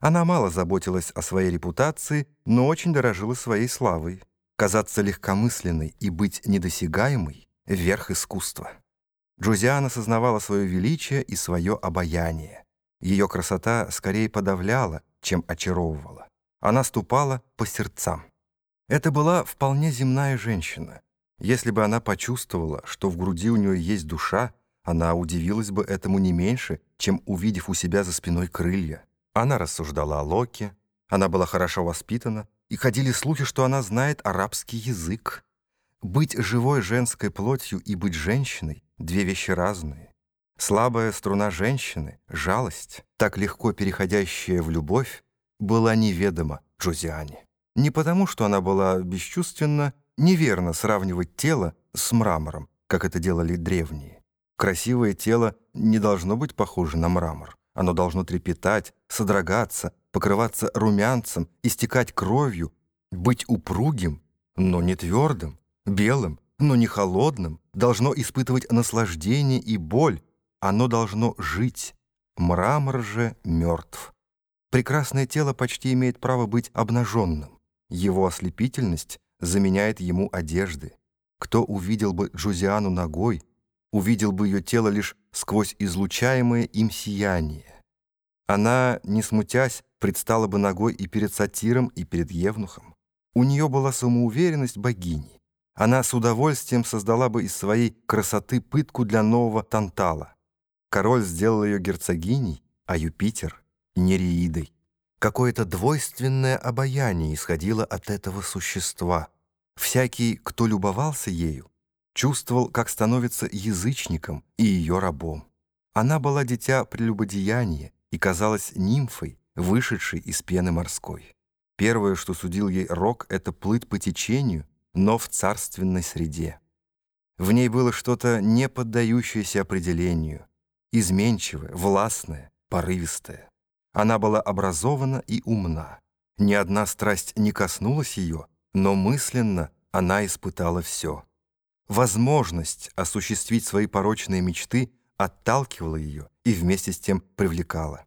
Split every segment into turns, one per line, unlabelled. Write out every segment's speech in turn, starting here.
Она мало заботилась о своей репутации, но очень дорожила своей славой. Казаться легкомысленной и быть недосягаемой — верх искусства. Джузиана сознавала свое величие и свое обаяние. Ее красота скорее подавляла, чем очаровывала. Она ступала по сердцам. Это была вполне земная женщина. Если бы она почувствовала, что в груди у нее есть душа, она удивилась бы этому не меньше, чем увидев у себя за спиной крылья. Она рассуждала о Локе, она была хорошо воспитана, и ходили слухи, что она знает арабский язык. Быть живой женской плотью и быть женщиной — две вещи разные. Слабая струна женщины, жалость, так легко переходящая в любовь, была неведома Джузиане. Не потому, что она была бесчувственна, неверно сравнивать тело с мрамором, как это делали древние. Красивое тело не должно быть похоже на мрамор. Оно должно трепетать, содрогаться, покрываться румянцем, истекать кровью, быть упругим, но не твердым, белым, но не холодным, должно испытывать наслаждение и боль, оно должно жить. Мрамор же мертв. Прекрасное тело почти имеет право быть обнаженным. Его ослепительность заменяет ему одежды. Кто увидел бы Джузиану ногой, увидел бы ее тело лишь сквозь излучаемое им сияние. Она, не смутясь, предстала бы ногой и перед сатиром, и перед евнухом. У нее была самоуверенность богини. Она с удовольствием создала бы из своей красоты пытку для нового Тантала. Король сделал ее герцогиней, а Юпитер — нереидой. Какое-то двойственное обаяние исходило от этого существа. Всякий, кто любовался ею, чувствовал, как становится язычником и ее рабом. Она была дитя прелюбодеяния и казалась нимфой, вышедшей из пены морской. Первое, что судил ей Рок, это плыть по течению, но в царственной среде. В ней было что-то не поддающееся определению, изменчивое, властное, порывистое. Она была образована и умна. Ни одна страсть не коснулась ее, но мысленно она испытала все. Возможность осуществить свои порочные мечты отталкивала ее и вместе с тем привлекала.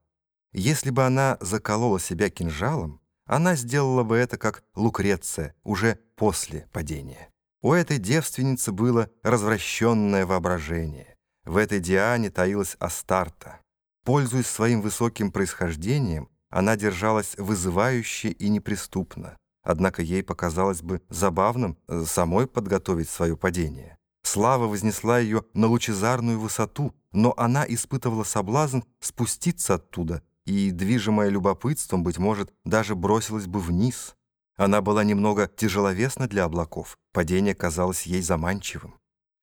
Если бы она заколола себя кинжалом, она сделала бы это как Лукреция, уже после падения. У этой девственницы было развращенное воображение. В этой Диане таилась Астарта. Пользуясь своим высоким происхождением, она держалась вызывающе и неприступно. Однако ей показалось бы забавным э, самой подготовить свое падение. Слава вознесла ее на лучезарную высоту, но она испытывала соблазн спуститься оттуда и, движимая любопытством, быть может, даже бросилась бы вниз. Она была немного тяжеловесна для облаков, падение казалось ей заманчивым.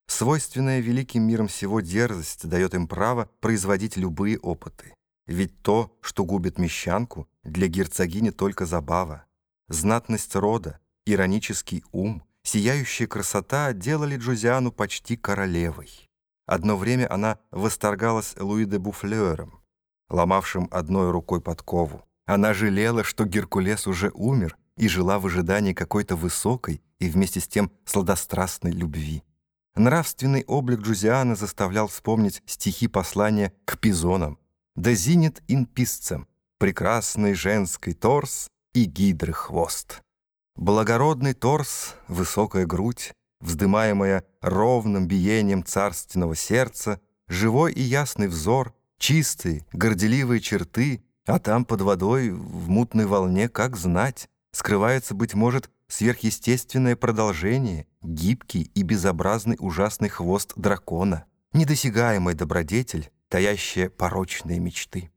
Свойственная великим миром всего дерзость дает им право производить любые опыты. Ведь то, что губит мещанку, для герцогини только забава. Знатность рода, иронический ум, сияющая красота делали Джузиану почти королевой. Одно время она восторгалась Луи де Буфлером, ломавшим одной рукой подкову. Она жалела, что Геркулес уже умер и жила в ожидании какой-то высокой и вместе с тем сладострастной любви. Нравственный облик Джузиана заставлял вспомнить стихи послания к пизонам. «Да зинет ин писцем, прекрасный женский торс и гидры хвост». Благородный торс, высокая грудь, вздымаемая ровным биением царственного сердца, живой и ясный взор, чистые, горделивые черты, а там под водой, в мутной волне, как знать, скрывается, быть может, сверхъестественное продолжение, гибкий и безобразный ужасный хвост дракона, недосягаемый добродетель, таящая порочные мечты.